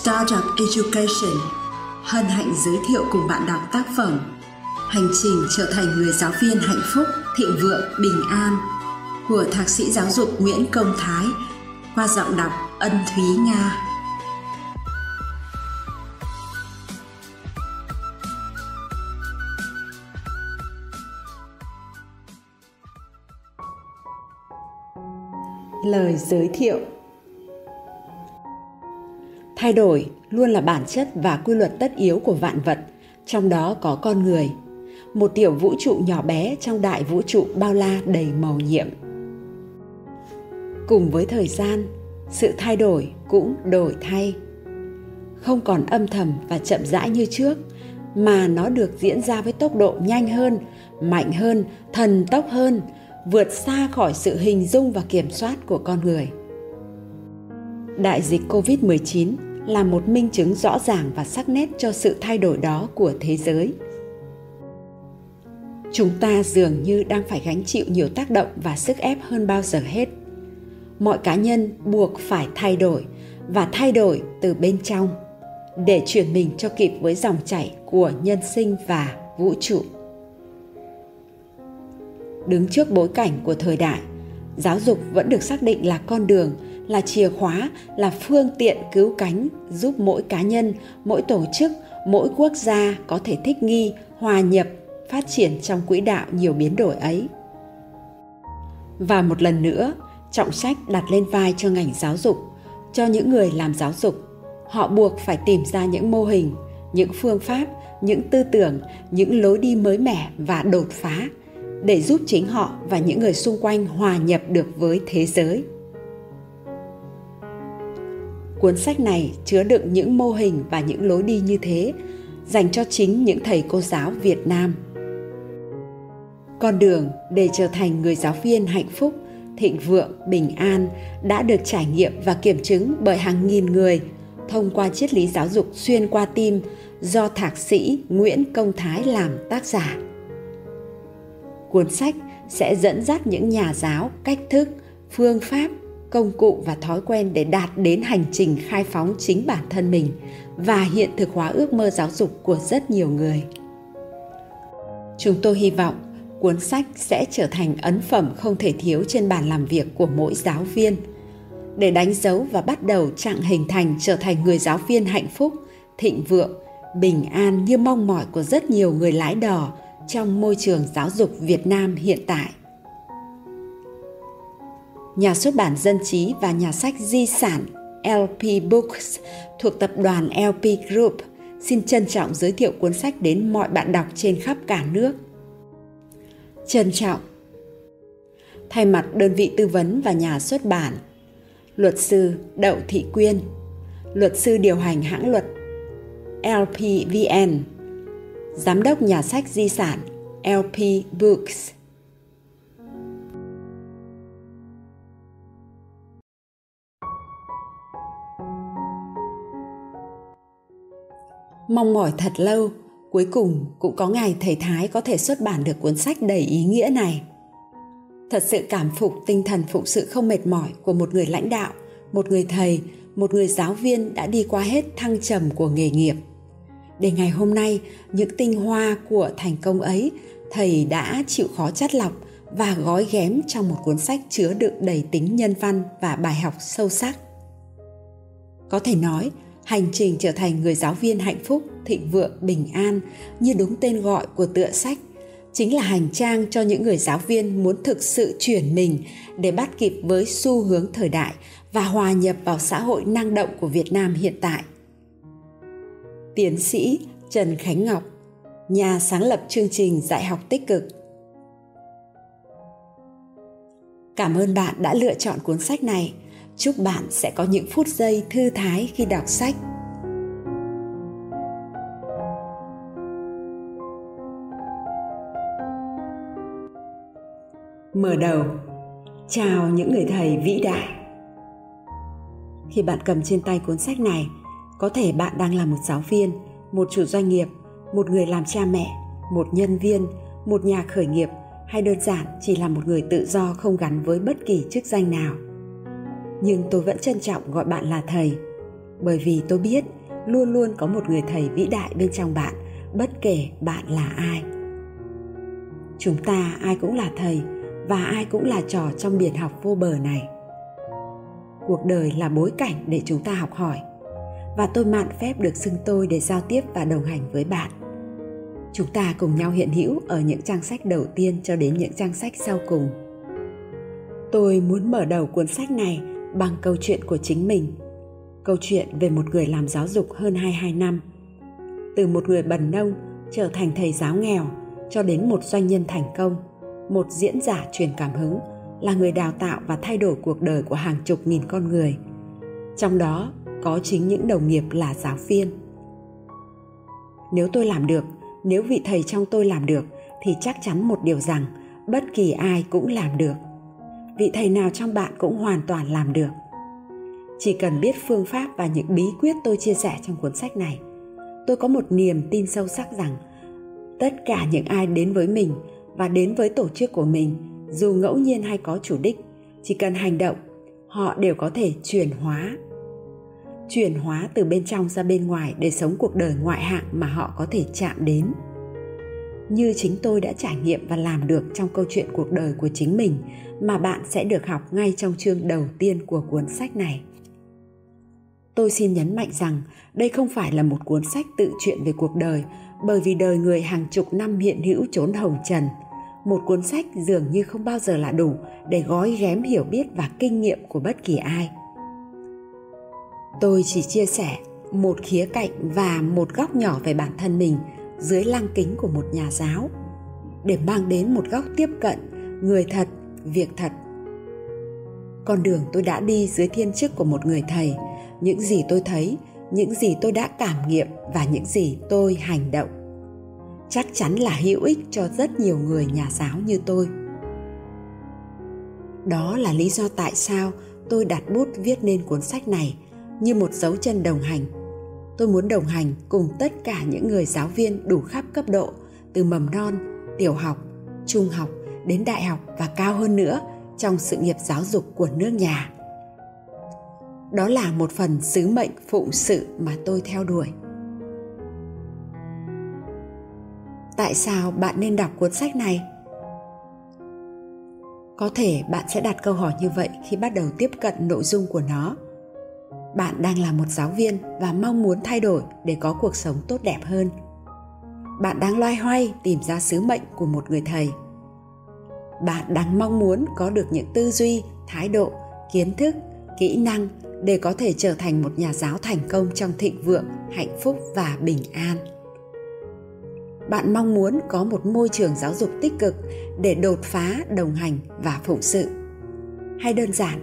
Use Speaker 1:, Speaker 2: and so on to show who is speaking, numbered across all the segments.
Speaker 1: Startup Education hân hạnh giới thiệu cùng bạn đọc tác phẩm Hành trình trở thành người giáo viên hạnh phúc, thịnh vượng, bình an của Thạc sĩ giáo dục Nguyễn Công Thái qua giọng đọc Ân Thúy Nga. Lời giới thiệu Thay đổi luôn là bản chất và quy luật tất yếu của vạn vật, trong đó có con người. Một tiểu vũ trụ nhỏ bé trong đại vũ trụ bao la đầy màu nhiệm. Cùng với thời gian, sự thay đổi cũng đổi thay. Không còn âm thầm và chậm rãi như trước, mà nó được diễn ra với tốc độ nhanh hơn, mạnh hơn, thần tốc hơn, vượt xa khỏi sự hình dung và kiểm soát của con người. Đại dịch COVID-19 là một minh chứng rõ ràng và sắc nét cho sự thay đổi đó của thế giới. Chúng ta dường như đang phải gánh chịu nhiều tác động và sức ép hơn bao giờ hết. Mọi cá nhân buộc phải thay đổi và thay đổi từ bên trong để chuyển mình cho kịp với dòng chảy của nhân sinh và vũ trụ. Đứng trước bối cảnh của thời đại, giáo dục vẫn được xác định là con đường là chìa khóa, là phương tiện cứu cánh, giúp mỗi cá nhân, mỗi tổ chức, mỗi quốc gia có thể thích nghi, hòa nhập, phát triển trong quỹ đạo nhiều biến đổi ấy. Và một lần nữa, trọng trách đặt lên vai cho ngành giáo dục, cho những người làm giáo dục. Họ buộc phải tìm ra những mô hình, những phương pháp, những tư tưởng, những lối đi mới mẻ và đột phá để giúp chính họ và những người xung quanh hòa nhập được với thế giới. Cuốn sách này chứa đựng những mô hình và những lối đi như thế dành cho chính những thầy cô giáo Việt Nam. Con đường để trở thành người giáo viên hạnh phúc, thịnh vượng, bình an đã được trải nghiệm và kiểm chứng bởi hàng nghìn người thông qua triết lý giáo dục xuyên qua tim do thạc sĩ Nguyễn Công Thái làm tác giả. Cuốn sách sẽ dẫn dắt những nhà giáo cách thức, phương pháp công cụ và thói quen để đạt đến hành trình khai phóng chính bản thân mình và hiện thực hóa ước mơ giáo dục của rất nhiều người. Chúng tôi hy vọng cuốn sách sẽ trở thành ấn phẩm không thể thiếu trên bàn làm việc của mỗi giáo viên. Để đánh dấu và bắt đầu chặng hình thành trở thành người giáo viên hạnh phúc, thịnh vượng, bình an như mong mỏi của rất nhiều người lái đò trong môi trường giáo dục việt nam hiện tại nhà xuất bản Dân Trí và nhà sách di sản LP Books thuộc tập đoàn LP Group xin trân trọng giới thiệu cuốn sách đến mọi bạn đọc trên khắp cả nước. Trân trọng Thay mặt đơn vị tư vấn và nhà xuất bản, luật sư Đậu Thị Quyên, luật sư điều hành hãng luật LPVN, giám đốc nhà sách di sản LP Books. Mong mỏi thật lâu, cuối cùng cũng có ngày thầy Thái có thể xuất bản được cuốn sách đầy ý nghĩa này. Thật sự cảm phục tinh thần phụng sự không mệt mỏi của một người lãnh đạo, một người thầy, một người giáo viên đã đi qua hết thăng trầm của nghề nghiệp. Để ngày hôm nay, những tinh hoa của thành công ấy, thầy đã chịu khó chắt lọc và gói ghém trong một cuốn sách chứa đựng đầy tính nhân văn và bài học sâu sắc. Có thể nói, hành trình trở thành người giáo viên hạnh phúc thịnh vượng bình an như đúng tên gọi của tựa sách chính là hành trang cho những người giáo viên muốn thực sự chuyển mình để bắt kịp với xu hướng thời đại và hòa nhập vào xã hội năng động của Việt Nam hiện tại. Tiến sĩ Trần Khánh Ngọc, nhà sáng lập chương trình dạy học tích cực. Cảm ơn bạn đã lựa chọn cuốn sách này chúc bạn sẽ có những phút giây thư thái khi đọc sách. Mở đầu. Chào những người thầy vĩ đại. Khi bạn cầm trên tay cuốn sách này, có thể bạn đang là một giáo viên, một chủ doanh nghiệp, một người làm cha mẹ, một nhân viên, một nhà khởi nghiệp, hay đơn giản chỉ là một người tự do không gắn với bất kỳ chức danh nào nhưng tôi vẫn trân trọng gọi bạn là thầy. Bởi vì tôi biết luôn luôn có một người thầy vĩ đại bên trong bạn, bất kể bạn là ai. Chúng ta ai cũng là thầy và ai cũng là trò trong biển học vô bờ này. Cuộc đời là bối cảnh để chúng ta học hỏi và tôi mạn phép được xưng tôi để giao tiếp và đồng hành với bạn. Chúng ta cùng nhau hiện hữu ở những trang sách đầu tiên cho đến những trang sách sau cùng. Tôi muốn mở đầu cuốn sách này bằng câu chuyện của chính mình câu chuyện về một người làm giáo dục hơn 22 năm. Từ một người bần nông trở thành thầy giáo nghèo cho đến một doanh nhân thành công, một diễn giả truyền cảm hứng, là người đào tạo và thay đổi cuộc đời của hàng chục nghìn con người. Trong đó có chính những đồng nghiệp là giáo viên. Nếu tôi làm được, nếu vị thầy trong tôi làm được thì chắc chắn một điều rằng bất kỳ ai cũng làm được. Vị thầy nào trong bạn cũng hoàn toàn làm được. Chỉ cần biết phương pháp và những bí quyết tôi chia sẻ trong cuốn sách này, tôi có một niềm tin sâu sắc rằng tất cả những ai đến với mình và đến với tổ chức của mình, dù ngẫu nhiên hay có chủ đích, chỉ cần hành động, họ đều có thể chuyển hóa. Chuyển hóa từ bên trong ra bên ngoài để sống cuộc đời ngoại hạng mà họ có thể chạm đến như chính tôi đã trải nghiệm và làm được trong câu chuyện cuộc đời của chính mình, mà bạn sẽ được học ngay trong chương đầu tiên của cuốn sách này. Tôi xin nhấn mạnh rằng đây không phải là một cuốn sách tự truyện về cuộc đời, bởi vì đời người hàng chục năm hiện hữu trốn hồng trần. Một cuốn sách dường như không bao giờ là đủ để gói ghém hiểu biết và kinh nghiệm của bất kỳ ai. Tôi chỉ chia sẻ một khía cạnh và một góc nhỏ về bản thân mình dưới lăng kính của một nhà giáo, để mang đến một góc tiếp cận người thật, việc thật. Con đường tôi đã đi dưới thiên chức của một người thầy, những gì tôi thấy, những gì tôi đã cảm nghiệm và những gì tôi hành động. Chắc chắn là hữu ích cho rất nhiều người nhà giáo như tôi. Đó là lý do tại sao tôi đặt bút viết nên cuốn sách này như một dấu chân đồng hành tôi muốn đồng hành cùng tất cả những người giáo viên đủ khắp cấp độ, từ mầm non, tiểu học, trung học đến đại học và cao hơn nữa trong sự nghiệp giáo dục của nước nhà. Đó là một phần sứ mệnh phụng sự mà tôi theo đuổi. Tại sao bạn nên đọc cuốn sách này? Có thể bạn sẽ đặt câu hỏi như vậy khi bắt đầu tiếp cận nội dung của nó bạn đang là một giáo viên và mong muốn thay đổi để có cuộc sống tốt đẹp hơn. Bạn đang loay hoay tìm ra sứ mệnh của một người thầy. Bạn đang mong muốn có được những tư duy, thái độ, kiến thức, kỹ năng để có thể trở thành một nhà giáo thành công trong thịnh vượng, hạnh phúc và bình an. Bạn mong muốn có một môi trường giáo dục tích cực để đột phá, đồng hành và phụng sự. Hay đơn giản,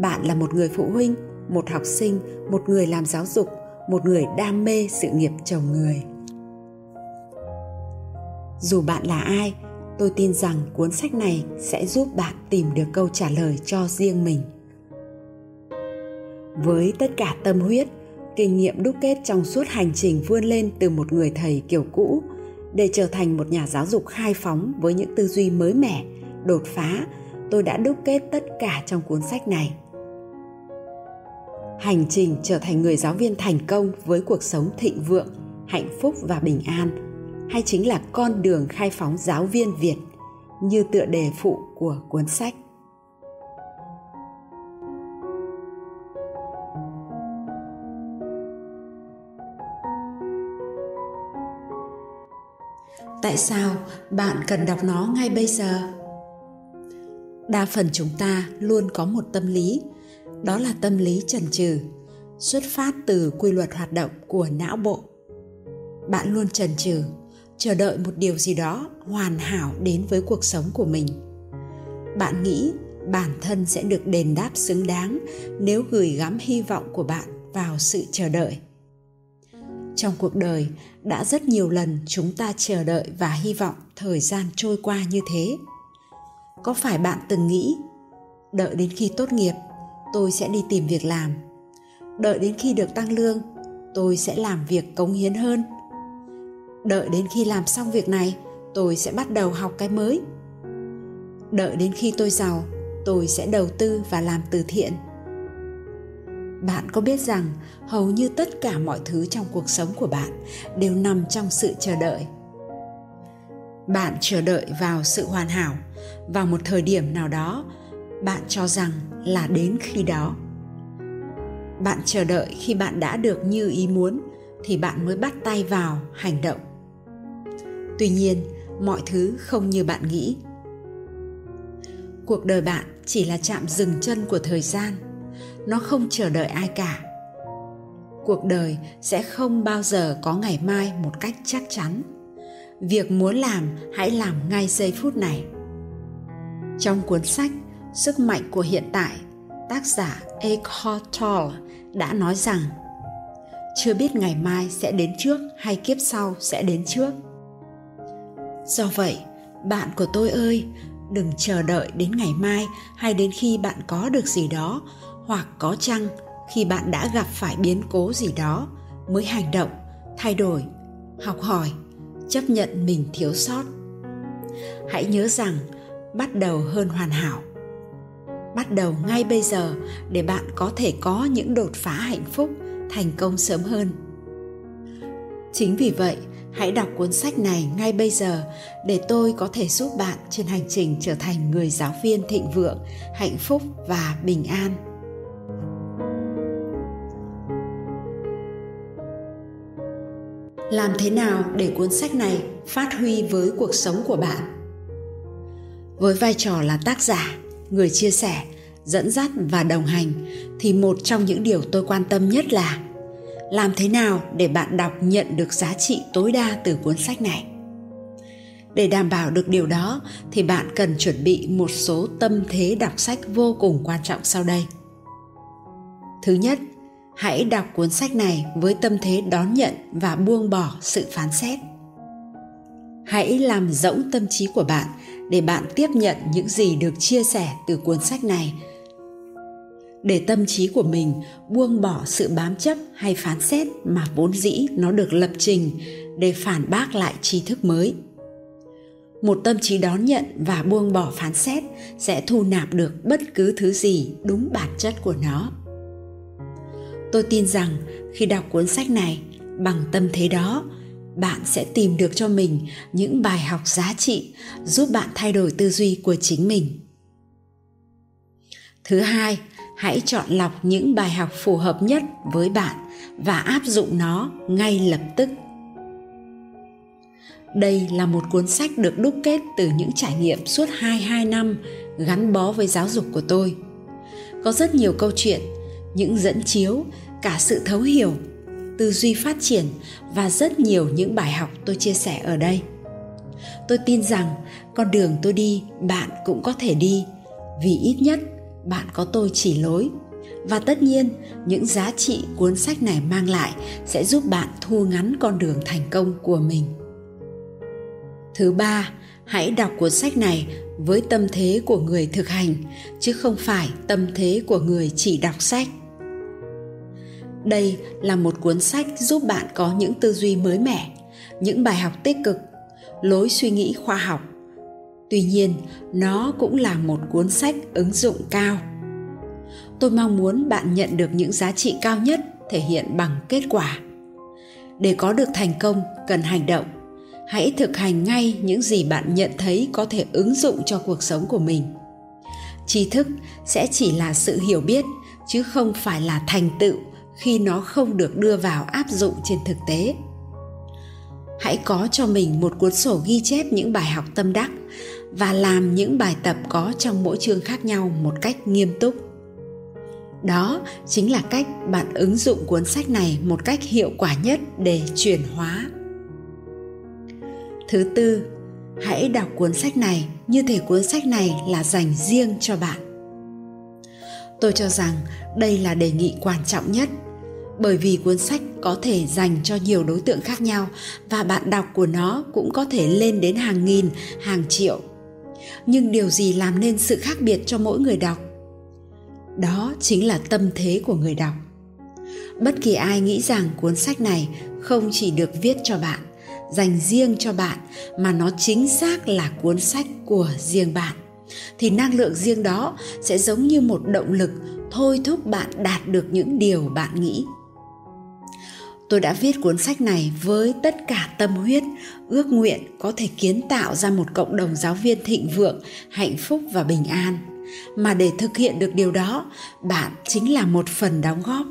Speaker 1: bạn là một người phụ huynh một học sinh, một người làm giáo dục, một người đam mê sự nghiệp chồng người. Dù bạn là ai, tôi tin rằng cuốn sách này sẽ giúp bạn tìm được câu trả lời cho riêng mình. Với tất cả tâm huyết, kinh nghiệm đúc kết trong suốt hành trình vươn lên từ một người thầy kiểu cũ, để trở thành một nhà giáo dục khai phóng với những tư duy mới mẻ, đột phá, tôi đã đúc kết tất cả trong cuốn sách này hành trình trở thành người giáo viên thành công với cuộc sống thịnh vượng, hạnh phúc và bình an, hay chính là con đường khai phóng giáo viên việt như tựa đề phụ của cuốn sách. Tại sao bạn cần đọc nó ngay bây giờ? Đa phần chúng ta luôn có một tâm lý đó là tâm lý chần chừ, xuất phát từ quy luật hoạt động của não bộ. Bạn luôn chần chừ, chờ đợi một điều gì đó hoàn hảo đến với cuộc sống của mình. Bạn nghĩ bản thân sẽ được đền đáp xứng đáng nếu gửi gắm hy vọng của bạn vào sự chờ đợi. Trong cuộc đời, đã rất nhiều lần chúng ta chờ đợi và hy vọng thời gian trôi qua như thế. Có phải bạn từng nghĩ, đợi đến khi tốt nghiệp tôi sẽ đi tìm việc làm. Đợi đến khi được tăng lương, tôi sẽ làm việc cống hiến hơn. Đợi đến khi làm xong việc này, tôi sẽ bắt đầu học cái mới. Đợi đến khi tôi giàu, tôi sẽ đầu tư và làm từ thiện. Bạn có biết rằng hầu như tất cả mọi thứ trong cuộc sống của bạn đều nằm trong sự chờ đợi. Bạn chờ đợi vào sự hoàn hảo, vào một thời điểm nào đó bạn cho rằng là đến khi đó. Bạn chờ đợi khi bạn đã được như ý muốn thì bạn mới bắt tay vào hành động. Tuy nhiên, mọi thứ không như bạn nghĩ. Cuộc đời bạn chỉ là chạm dừng chân của thời gian, nó không chờ đợi ai cả. Cuộc đời sẽ không bao giờ có ngày mai một cách chắc chắn. Việc muốn làm, hãy làm ngay giây phút này. Trong cuốn sách sức mạnh của hiện tại, tác giả Eckhart Tolle đã nói rằng, chưa biết ngày mai sẽ đến trước hay kiếp sau sẽ đến trước. Do vậy, bạn của tôi ơi, đừng chờ đợi đến ngày mai hay đến khi bạn có được gì đó, hoặc có chăng khi bạn đã gặp phải biến cố gì đó mới hành động, thay đổi, học hỏi, chấp nhận mình thiếu sót. Hãy nhớ rằng bắt đầu hơn hoàn hảo bắt đầu ngay bây giờ để bạn có thể có những đột phá hạnh phúc, thành công sớm hơn. Chính vì vậy, hãy đọc cuốn sách này ngay bây giờ để tôi có thể giúp bạn trên hành trình trở thành người giáo viên thịnh vượng, hạnh phúc và bình an. Làm thế nào để cuốn sách này phát huy với cuộc sống của bạn? Với vai trò là tác giả người chia sẻ, dẫn dắt và đồng hành thì một trong những điều tôi quan tâm nhất là làm thế nào để bạn đọc nhận được giá trị tối đa từ cuốn sách này. Để đảm bảo được điều đó thì bạn cần chuẩn bị một số tâm thế đọc sách vô cùng quan trọng sau đây. Thứ nhất, hãy đọc cuốn sách này với tâm thế đón nhận và buông bỏ sự phán xét. Hãy làm rỗng tâm trí của bạn để bạn tiếp nhận những gì được chia sẻ từ cuốn sách này. Để tâm trí của mình buông bỏ sự bám chấp hay phán xét mà vốn dĩ nó được lập trình để phản bác lại tri thức mới. Một tâm trí đón nhận và buông bỏ phán xét sẽ thu nạp được bất cứ thứ gì đúng bản chất của nó. Tôi tin rằng khi đọc cuốn sách này, bằng tâm thế đó bạn sẽ tìm được cho mình những bài học giá trị giúp bạn thay đổi tư duy của chính mình thứ hai hãy chọn lọc những bài học phù hợp nhất với bạn và áp dụng nó ngay lập tức đây là một cuốn sách được đúc kết từ những trải nghiệm suốt 22 năm gắn bó với giáo dục của tôi. Có rất nhiều câu chuyện, những dẫn chiếu, cả sự thấu hiểu, tư duy phát triển và rất nhiều những bài học tôi chia sẻ ở đây. Tôi tin rằng con đường tôi đi, bạn cũng có thể đi, vì ít nhất bạn có tôi chỉ lối. Và tất nhiên, những giá trị cuốn sách này mang lại sẽ giúp bạn thu ngắn con đường thành công của mình. Thứ ba, hãy đọc cuốn sách này với tâm thế của người thực hành, chứ không phải tâm thế của người chỉ đọc sách đây là một cuốn sách giúp bạn có những tư duy mới mẻ, những bài học tích cực, lối suy nghĩ khoa học. Tuy nhiên, nó cũng là một cuốn sách ứng dụng cao. Tôi mong muốn bạn nhận được những giá trị cao nhất thể hiện bằng kết quả. Để có được thành công, cần hành động. Hãy thực hành ngay những gì bạn nhận thấy có thể ứng dụng cho cuộc sống của mình. Tri thức sẽ chỉ là sự hiểu biết, chứ không phải là thành tựu khi nó không được đưa vào áp dụng trên thực tế. Hãy có cho mình một cuốn sổ ghi chép những bài học tâm đắc và làm những bài tập có trong mỗi chương khác nhau một cách nghiêm túc. Đó chính là cách bạn ứng dụng cuốn sách này một cách hiệu quả nhất để chuyển hóa. Thứ tư, hãy đọc cuốn sách này như thể cuốn sách này là dành riêng cho bạn. Tôi cho rằng đây là đề nghị quan trọng nhất bởi vì cuốn sách có thể dành cho nhiều đối tượng khác nhau và bạn đọc của nó cũng có thể lên đến hàng nghìn, hàng triệu. Nhưng điều gì làm nên sự khác biệt cho mỗi người đọc? Đó chính là tâm thế của người đọc. Bất kỳ ai nghĩ rằng cuốn sách này không chỉ được viết cho bạn, dành riêng cho bạn, mà nó chính xác là cuốn sách của riêng bạn, thì năng lượng riêng đó sẽ giống như một động lực thôi thúc bạn đạt được những điều bạn nghĩ tôi đã viết cuốn sách này với tất cả tâm huyết, ước nguyện có thể kiến tạo ra một cộng đồng giáo viên thịnh vượng, hạnh phúc và bình an. Mà để thực hiện được điều đó, bạn chính là một phần đóng góp.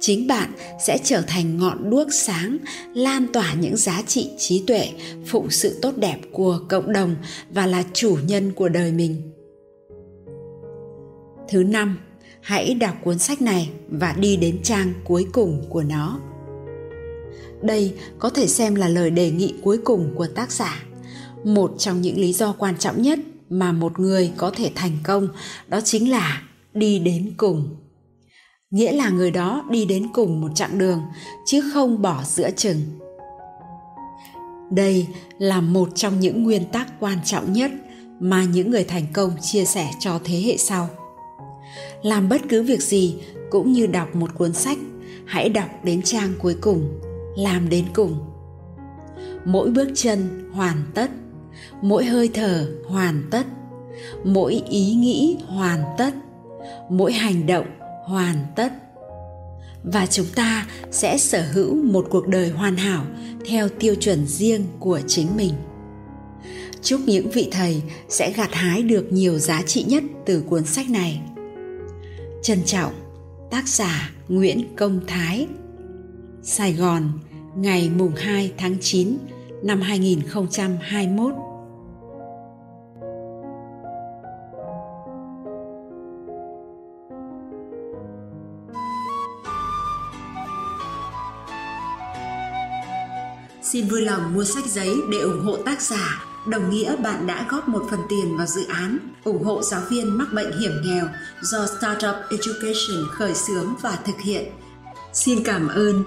Speaker 1: Chính bạn sẽ trở thành ngọn đuốc sáng, lan tỏa những giá trị trí tuệ, phụng sự tốt đẹp của cộng đồng và là chủ nhân của đời mình. Thứ năm, hãy đọc cuốn sách này và đi đến trang cuối cùng của nó đây có thể xem là lời đề nghị cuối cùng của tác giả. Một trong những lý do quan trọng nhất mà một người có thể thành công, đó chính là đi đến cùng. Nghĩa là người đó đi đến cùng một chặng đường, chứ không bỏ giữa chừng. Đây là một trong những nguyên tắc quan trọng nhất mà những người thành công chia sẻ cho thế hệ sau. Làm bất cứ việc gì, cũng như đọc một cuốn sách, hãy đọc đến trang cuối cùng làm đến cùng. Mỗi bước chân hoàn tất, mỗi hơi thở hoàn tất, mỗi ý nghĩ hoàn tất, mỗi hành động hoàn tất. Và chúng ta sẽ sở hữu một cuộc đời hoàn hảo theo tiêu chuẩn riêng của chính mình. Chúc những vị thầy sẽ gặt hái được nhiều giá trị nhất từ cuốn sách này. Trân trọng tác giả nguyễn công thái sài gòn ngày mùng 2 tháng 9 năm 2021 Xin vui lòng mua sách giấy để ủng hộ tác giả, đồng nghĩa bạn đã góp một phần tiền vào dự án ủng hộ giáo viên mắc bệnh hiểm nghèo do Startup Education khởi xướng và thực hiện. Xin cảm ơn.